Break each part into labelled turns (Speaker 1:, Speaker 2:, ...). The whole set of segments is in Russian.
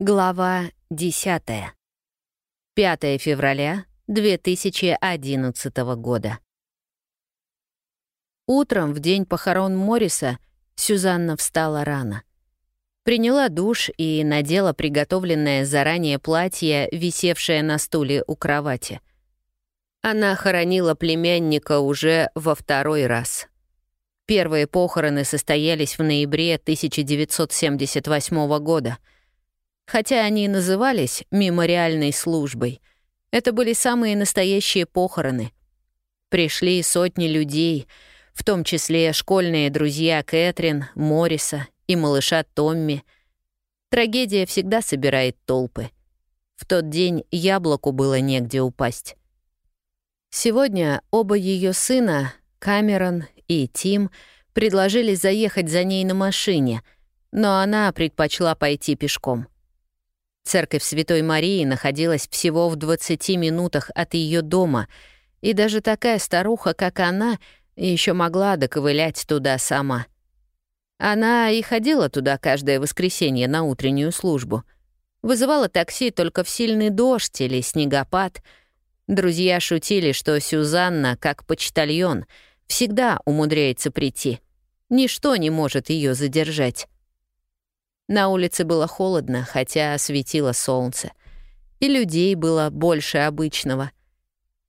Speaker 1: Глава 10. 5 февраля 2011 года. Утром, в день похорон Морриса, Сюзанна встала рано. Приняла душ и надела приготовленное заранее платье, висевшее на стуле у кровати. Она хоронила племянника уже во второй раз. Первые похороны состоялись в ноябре 1978 года — Хотя они и назывались мемориальной службой, это были самые настоящие похороны. Пришли сотни людей, в том числе школьные друзья Кэтрин, Морриса и малыша Томми. Трагедия всегда собирает толпы. В тот день яблоку было негде упасть. Сегодня оба ее сына, Камерон и Тим, предложили заехать за ней на машине, но она предпочла пойти пешком — Церковь Святой Марии находилась всего в 20 минутах от ее дома, и даже такая старуха, как она, еще могла доковылять туда сама. Она и ходила туда каждое воскресенье на утреннюю службу. Вызывала такси только в сильный дождь или снегопад. Друзья шутили, что Сюзанна, как почтальон, всегда умудряется прийти. Ничто не может ее задержать. На улице было холодно, хотя светило солнце. И людей было больше обычного.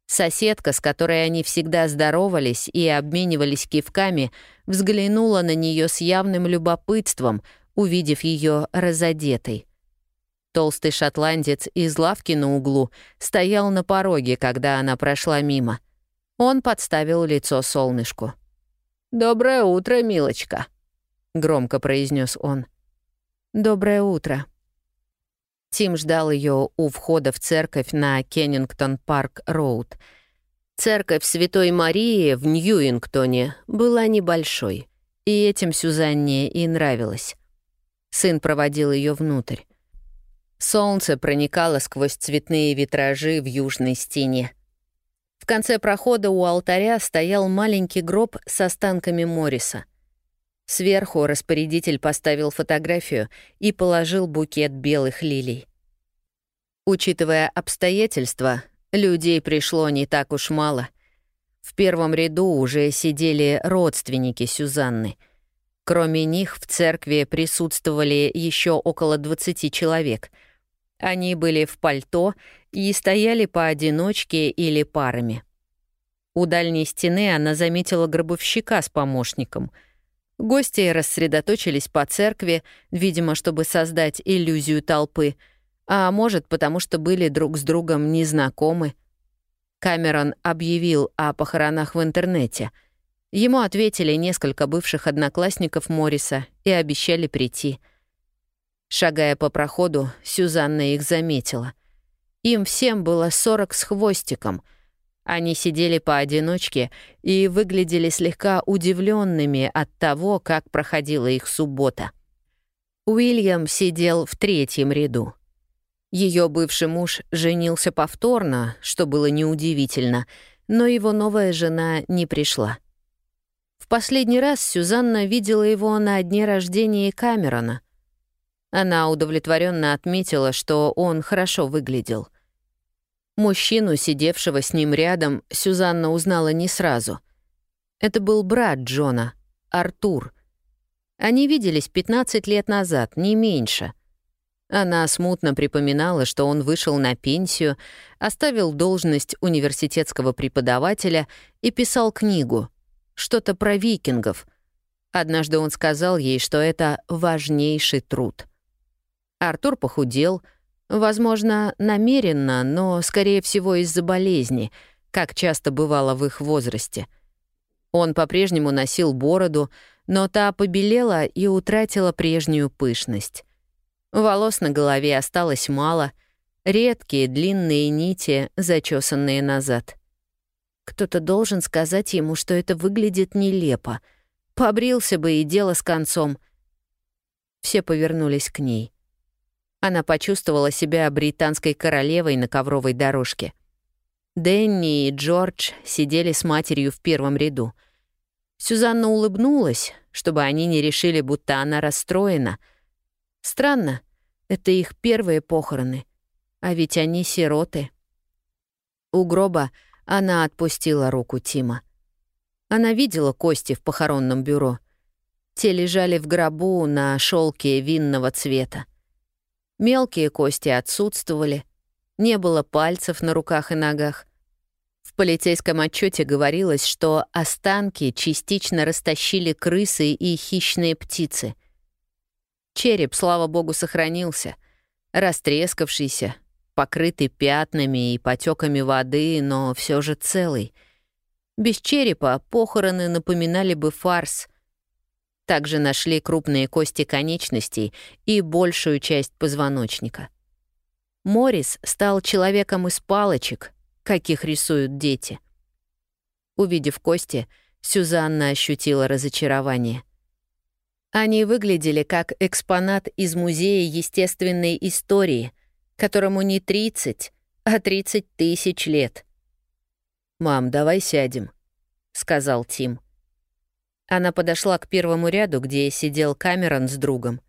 Speaker 1: Соседка, с которой они всегда здоровались и обменивались кивками, взглянула на нее с явным любопытством, увидев ее разодетой. Толстый шотландец из лавки на углу стоял на пороге, когда она прошла мимо. Он подставил лицо солнышку. «Доброе утро, милочка», — громко произнес он. «Доброе утро». Тим ждал ее у входа в церковь на Кеннингтон-парк-роуд. Церковь Святой Марии в Ньюингтоне была небольшой, и этим Сюзанне и нравилось. Сын проводил ее внутрь. Солнце проникало сквозь цветные витражи в южной стене. В конце прохода у алтаря стоял маленький гроб с останками Морриса. Сверху распорядитель поставил фотографию и положил букет белых лилий. Учитывая обстоятельства, людей пришло не так уж мало. В первом ряду уже сидели родственники Сюзанны. Кроме них в церкви присутствовали еще около 20 человек. Они были в пальто и стояли поодиночке или парами. У дальней стены она заметила гробовщика с помощником — Гости рассредоточились по церкви, видимо, чтобы создать иллюзию толпы, а может, потому что были друг с другом незнакомы. Камерон объявил о похоронах в интернете. Ему ответили несколько бывших одноклассников Морриса и обещали прийти. Шагая по проходу, Сюзанна их заметила. Им всем было сорок с хвостиком — они сидели поодиночке и выглядели слегка удивленными от того, как проходила их суббота. Уильям сидел в третьем ряду. Ее бывший муж женился повторно, что было неудивительно, но его новая жена не пришла. В последний раз Сюзанна видела его на дне рождения Камерона. Она удовлетворенно отметила, что он хорошо выглядел — Мужчину, сидевшего с ним рядом, Сюзанна узнала не сразу. Это был брат Джона, Артур. Они виделись 15 лет назад, не меньше. Она смутно припоминала, что он вышел на пенсию, оставил должность университетского преподавателя и писал книгу. Что-то про викингов. Однажды он сказал ей, что это важнейший труд. Артур похудел — Возможно, намеренно, но, скорее всего, из-за болезни, как часто бывало в их возрасте. Он по-прежнему носил бороду, но та побелела и утратила прежнюю пышность. Волос на голове осталось мало, редкие длинные нити, зачесанные назад. Кто-то должен сказать ему, что это выглядит нелепо. Побрился бы и дело с концом. Все повернулись к ней — она почувствовала себя британской королевой на ковровой дорожке. Дэнни и Джордж сидели с матерью в первом ряду. Сюзанна улыбнулась, чтобы они не решили, будто она расстроена. Странно, Это их первые похороны, а ведь они сироты. У гроба она отпустила руку Тима. Она видела кости в похоронном бюро. Те лежали в гробу на шелке винного цвета. Мелкие кости отсутствовали, не было пальцев на руках и ногах. В полицейском отчете говорилось, что останки частично растащили крысы и хищные птицы. Череп, слава богу, сохранился, растрескавшийся, покрытый пятнами и потеками воды, но все же целый. Без черепа похороны напоминали бы фарс. Также нашли крупные кости конечностей и большую часть позвоночника. Морис стал человеком из палочек, каких рисуют дети. Увидев кости, Сюзанна ощутила разочарование. Они выглядели как экспонат из Музея естественной истории, которому не 30, а 30 тысяч лет. «Мам, давай сядем», — сказал Тим. Она подошла к первому ряду, где сидел Камерон с другом.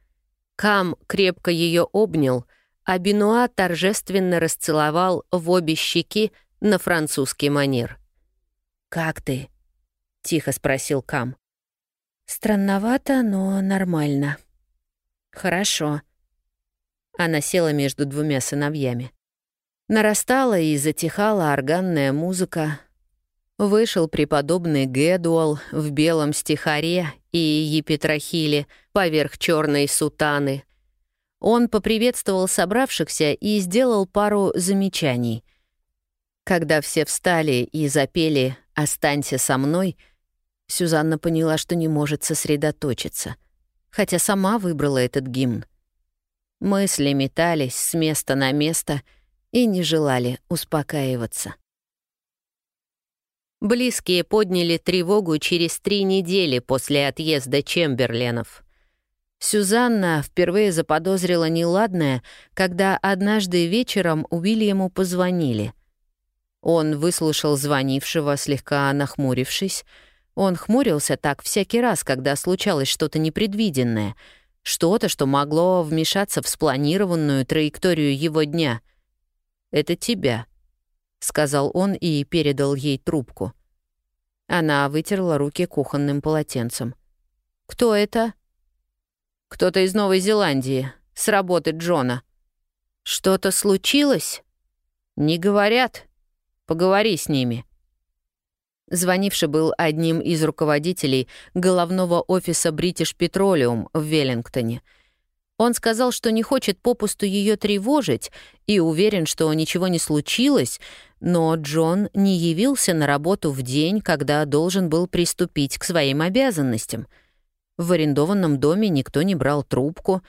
Speaker 1: Кам крепко ее обнял, а Бенуа торжественно расцеловал в обе щеки на французский манер. «Как ты?» — тихо спросил Кам. «Странновато, но нормально». «Хорошо». Она села между двумя сыновьями. Нарастала и затихала органная музыка. Вышел преподобный Гэдуал в белом стихаре и епитрахиле поверх черной сутаны. Он поприветствовал собравшихся и сделал пару замечаний. Когда все встали и запели «Останься со мной», Сюзанна поняла, что не может сосредоточиться, хотя сама выбрала этот гимн. Мысли метались с места на место и не желали успокаиваться. Близкие подняли тревогу через три недели после отъезда Чемберленов. Сюзанна впервые заподозрила неладное, когда однажды вечером Уильяму позвонили. Он выслушал звонившего, слегка нахмурившись. Он хмурился так всякий раз, когда случалось что-то непредвиденное, что-то, что могло вмешаться в спланированную траекторию его дня. «Это тебя», — сказал он и передал ей трубку. Она вытерла руки кухонным полотенцем. «Кто это?» «Кто-то из Новой Зеландии, с работы Джона». «Что-то случилось?» «Не говорят», Поговори с ними». Звонивший был одним из руководителей головного офиса British Petroleum в Веллингтоне. Он сказал, что не хочет попусту ее тревожить и уверен, что ничего не случилось, но Джон не явился на работу в день, когда должен был приступить к своим обязанностям. В арендованном доме никто не брал трубку.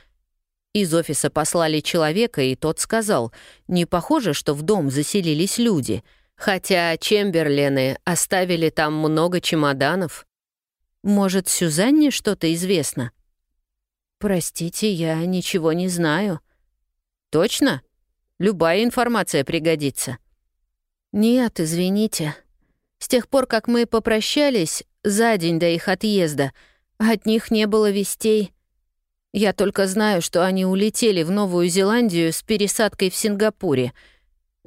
Speaker 1: Из офиса послали человека, и тот сказал, «Не похоже, что в дом заселились люди». Хотя Чемберлены оставили там много чемоданов. Может, Сюзанне что-то известно? Простите, я ничего не знаю. Точно? Любая информация пригодится. Нет, извините. С тех пор, как мы попрощались, за день до их отъезда, от них не было вестей. Я только знаю, что они улетели в Новую Зеландию с пересадкой в Сингапуре —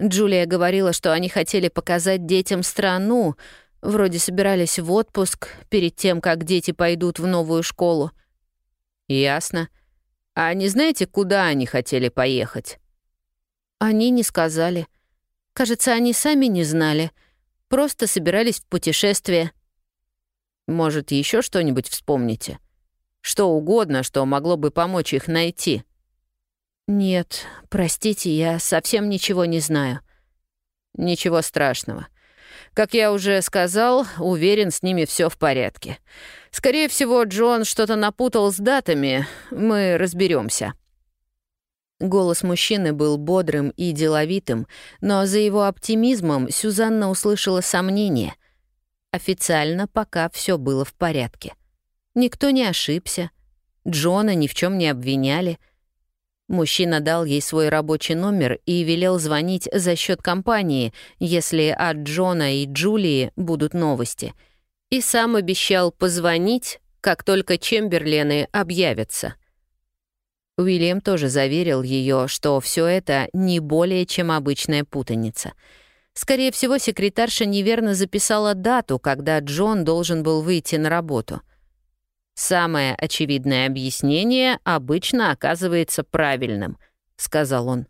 Speaker 1: Джулия говорила, что они хотели показать детям страну, вроде собирались в отпуск перед тем, как дети пойдут в новую школу. Ясно. А не знаете, куда они хотели поехать? Они не сказали. Кажется, они сами не знали. Просто собирались в путешествие. Может, еще что-нибудь вспомните? Что угодно, что могло бы помочь их найти. «Нет, простите, я совсем ничего не знаю». «Ничего страшного. Как я уже сказал, уверен, с ними все в порядке. Скорее всего, Джон что-то напутал с датами. Мы разберемся. Голос мужчины был бодрым и деловитым, но за его оптимизмом Сюзанна услышала сомнение. Официально пока все было в порядке. Никто не ошибся. Джона ни в чем не обвиняли — Мужчина дал ей свой рабочий номер и велел звонить за счет компании, если от Джона и Джулии будут новости. И сам обещал позвонить, как только Чемберлены объявятся. Уильям тоже заверил ее, что все это не более чем обычная путаница. Скорее всего, секретарша неверно записала дату, когда Джон должен был выйти на работу. «Самое очевидное объяснение обычно оказывается правильным», — сказал он.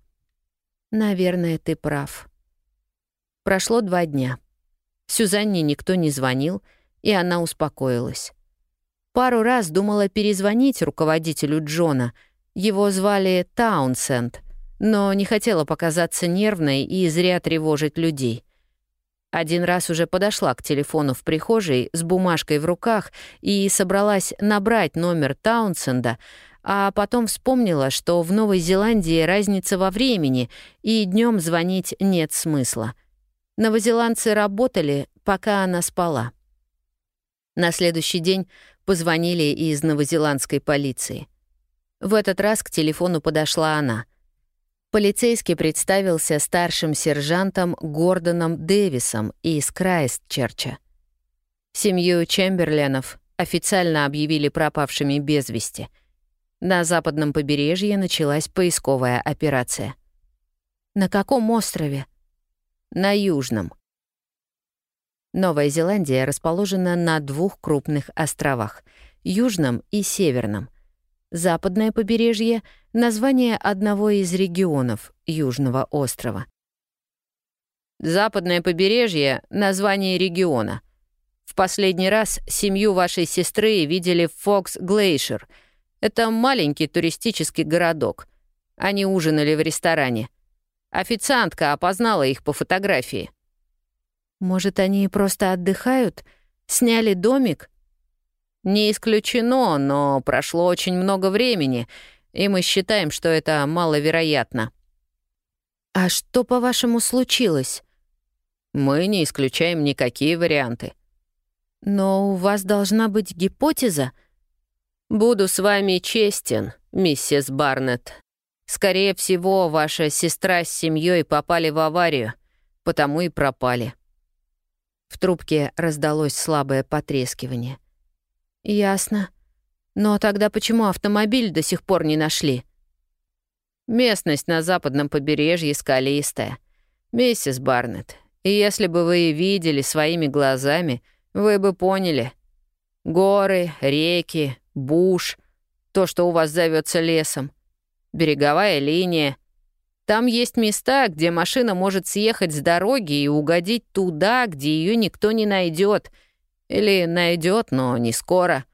Speaker 1: «Наверное, ты прав». Прошло два дня. Сюзанне никто не звонил, и она успокоилась. Пару раз думала перезвонить руководителю Джона — его звали Таунсенд, но не хотела показаться нервной и зря тревожить людей. Один раз уже подошла к телефону в прихожей с бумажкой в руках и собралась набрать номер Таунсенда, а потом вспомнила, что в Новой Зеландии разница во времени, и днем звонить нет смысла. Новозеландцы работали, пока она спала. На следующий день позвонили из новозеландской полиции. В этот раз к телефону подошла она. Полицейский представился старшим сержантом Гордоном Дэвисом из Крайстчерча. Семью Чемберленов официально объявили пропавшими без вести. На западном побережье началась поисковая операция. «На каком острове?» «На южном», Новая Зеландия расположена на двух крупных островах — Южном и Северном. Западное побережье — название одного из регионов Южного острова. Западное побережье — название региона. В последний раз семью вашей сестры видели в Фокс Глейшер. Это маленький туристический городок. Они ужинали в ресторане. Официантка опознала их по фотографии. Может, они просто отдыхают? Сняли домик? Не исключено, но прошло очень много времени, и мы считаем, что это маловероятно. А что, по-вашему, случилось? Мы не исключаем никакие варианты. Но у вас должна быть гипотеза. Буду с вами честен, миссис Барнетт. Скорее всего, ваша сестра с семьей попали в аварию, потому и пропали. В трубке раздалось слабое потрескивание. «Ясно. Но тогда почему автомобиль до сих пор не нашли?» «Местность на западном побережье скалистая. Миссис Барнетт, и если бы вы видели своими глазами, вы бы поняли. Горы, реки, буш, то, что у вас зовется лесом, береговая линия. Там есть места, где машина может съехать с дороги и угодить туда, где ее никто не найдет — или найдет, но не скоро.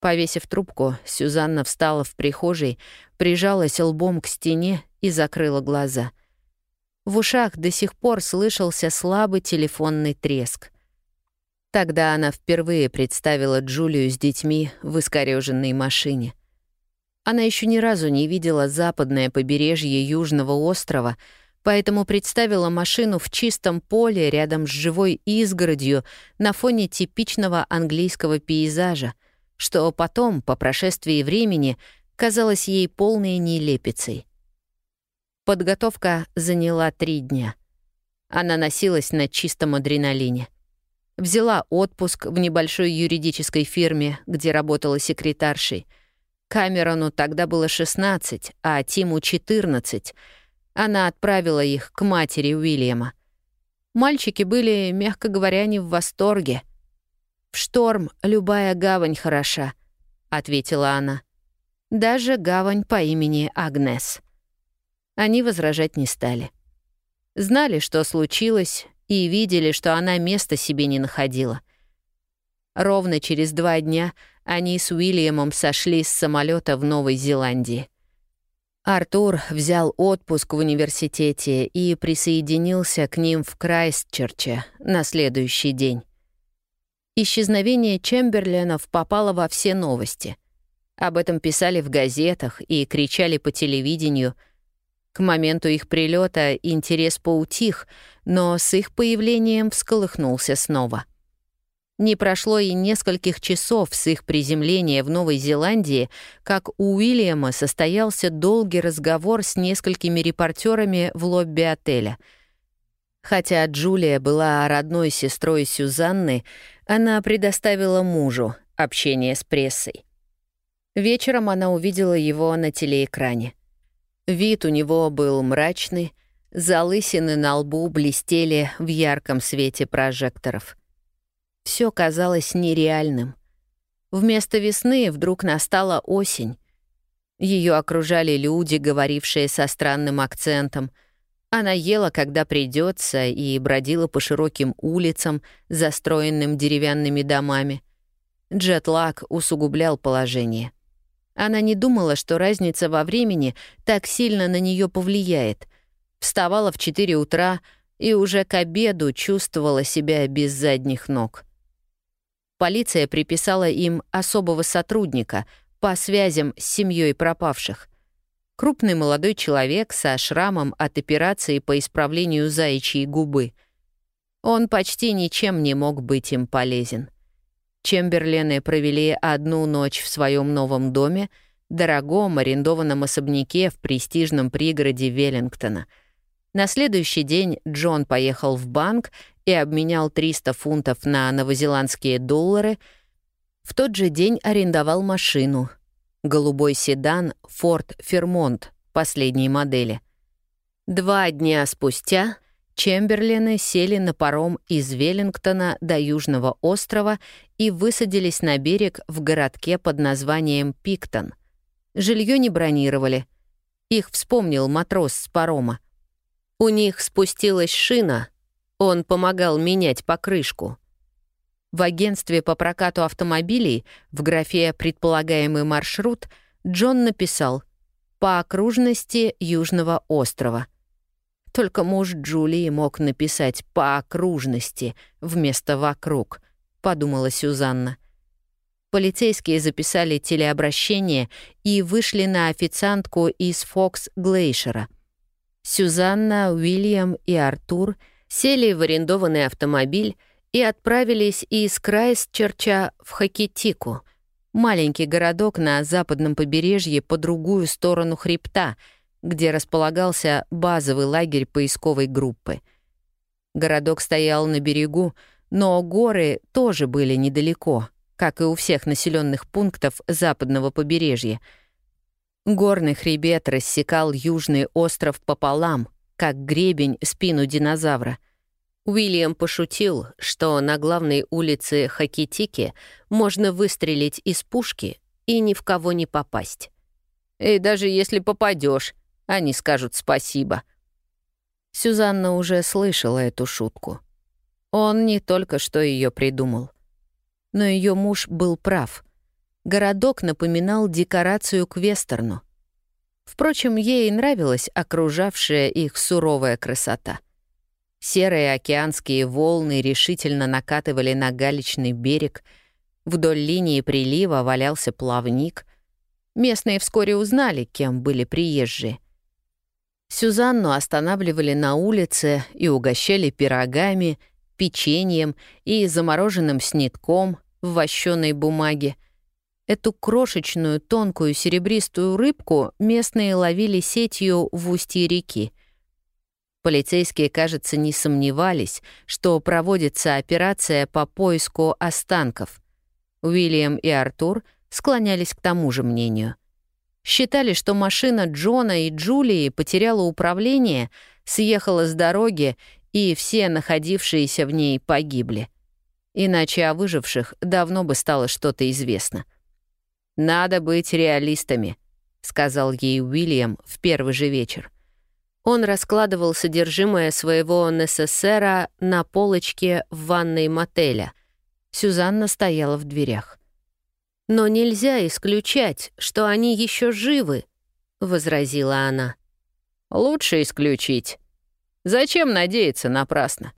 Speaker 1: Повесив трубку, Сюзанна встала в прихожей, прижалась лбом к стене и закрыла глаза. В ушах до сих пор слышался слабый телефонный треск. Тогда она впервые представила Джулию с детьми в искорёженной машине. Она еще ни разу не видела западное побережье Южного острова — поэтому представила машину в чистом поле рядом с живой изгородью на фоне типичного английского пейзажа, что потом, по прошествии времени, казалось ей полной нелепицей. Подготовка заняла три дня. Она носилась на чистом адреналине. Взяла отпуск в небольшой юридической фирме, где работала секретаршей. Камерону тогда было 16, а Тиму — 14 — она отправила их к матери Уильяма. Мальчики были, мягко говоря, не в восторге. «В шторм любая гавань хороша», — ответила она. «Даже гавань по имени Агнес». Они возражать не стали. Знали, что случилось, и видели, что она места себе не находила. Ровно через два дня они с Уильямом сошли с самолета в Новой Зеландии. Артур взял отпуск в университете и присоединился к ним в Крайстчерче на следующий день. Исчезновение Чемберленов попало во все новости. Об этом писали в газетах и кричали по телевидению. К моменту их прилета интерес поутих, но с их появлением всколыхнулся снова — не прошло и нескольких часов с их приземления в Новой Зеландии, как у Уильяма состоялся долгий разговор с несколькими репортерами в лобби отеля. Хотя Джулия была родной сестрой Сюзанны, она предоставила мужу общение с прессой. Вечером она увидела его на телеэкране. Вид у него был мрачный, залысины на лбу блестели в ярком свете прожекторов. Все казалось нереальным. Вместо весны вдруг настала осень. Ее окружали люди, говорившие со странным акцентом. Она ела, когда придется, и бродила по широким улицам, застроенным деревянными домами. Джетлаг усугублял положение. Она не думала, что разница во времени так сильно на нее повлияет. Вставала в 4 утра и уже к обеду чувствовала себя без задних ног. Полиция приписала им особого сотрудника по связям с семьей пропавших. Крупный молодой человек со шрамом от операции по исправлению заячьей губы. Он почти ничем не мог быть им полезен. Чемберлены провели одну ночь в своем новом доме, дорогом арендованном особняке в престижном пригороде Веллингтона. На следующий день Джон поехал в банк и обменял 300 фунтов на новозеландские доллары. В тот же день арендовал машину. Голубой седан Ford Fairmont последней модели. Два дня спустя Чемберлены сели на паром из Веллингтона до Южного острова и высадились на берег в городке под названием Пиктон. Жилье не бронировали. Их вспомнил матрос с парома. У них спустилась шина. Он помогал менять покрышку. В агентстве по прокату автомобилей в графе «Предполагаемый маршрут» Джон написал «По окружности Южного острова». Только муж Джулии мог написать «по окружности» вместо «вокруг», — подумала Сюзанна. Полицейские записали телеобращение и вышли на официантку из Фокс Глейшера. Сюзанна, Уильям и Артур сели в арендованный автомобиль и отправились из Крайстчерча в Хакетику, маленький городок на западном побережье по другую сторону хребта — где располагался базовый лагерь поисковой группы. Городок стоял на берегу, но горы тоже были недалеко, как и у всех населенных пунктов западного побережья. Горный хребет рассекал южный остров пополам, как гребень спину динозавра. Уильям пошутил, что на главной улице Хакитики можно выстрелить из пушки и ни в кого не попасть. И даже если попадешь, они скажут спасибо. Сюзанна уже слышала эту шутку. Он не только что ее придумал. Но ее муж был прав. Городок напоминал декорацию к вестерну. Впрочем, ей нравилась окружавшая их суровая красота. Серые океанские волны решительно накатывали на галечный берег. Вдоль линии прилива валялся плавник. Местные вскоре узнали, кем были приезжие — Сюзанну останавливали на улице и угощали пирогами, печеньем и замороженным снитком в вощеной бумаге. Эту крошечную тонкую серебристую рыбку местные ловили сетью в устье реки. Полицейские, кажется, не сомневались, что проводится операция по поиску останков. Уильям и Артур склонялись к тому же мнению — Считали, что машина Джона и Джулии потеряла управление, съехала с дороги, и все находившиеся в ней погибли. Иначе о выживших давно бы стало что-то известно. «Надо быть реалистами», — сказал ей Уильям в первый же вечер. Он раскладывал содержимое своего НССРа на полочке в ванной мотеля. Сюзанна стояла в дверях. «Но нельзя исключать, что они еще живы», — возразила она. «Лучше исключить. Зачем надеяться напрасно?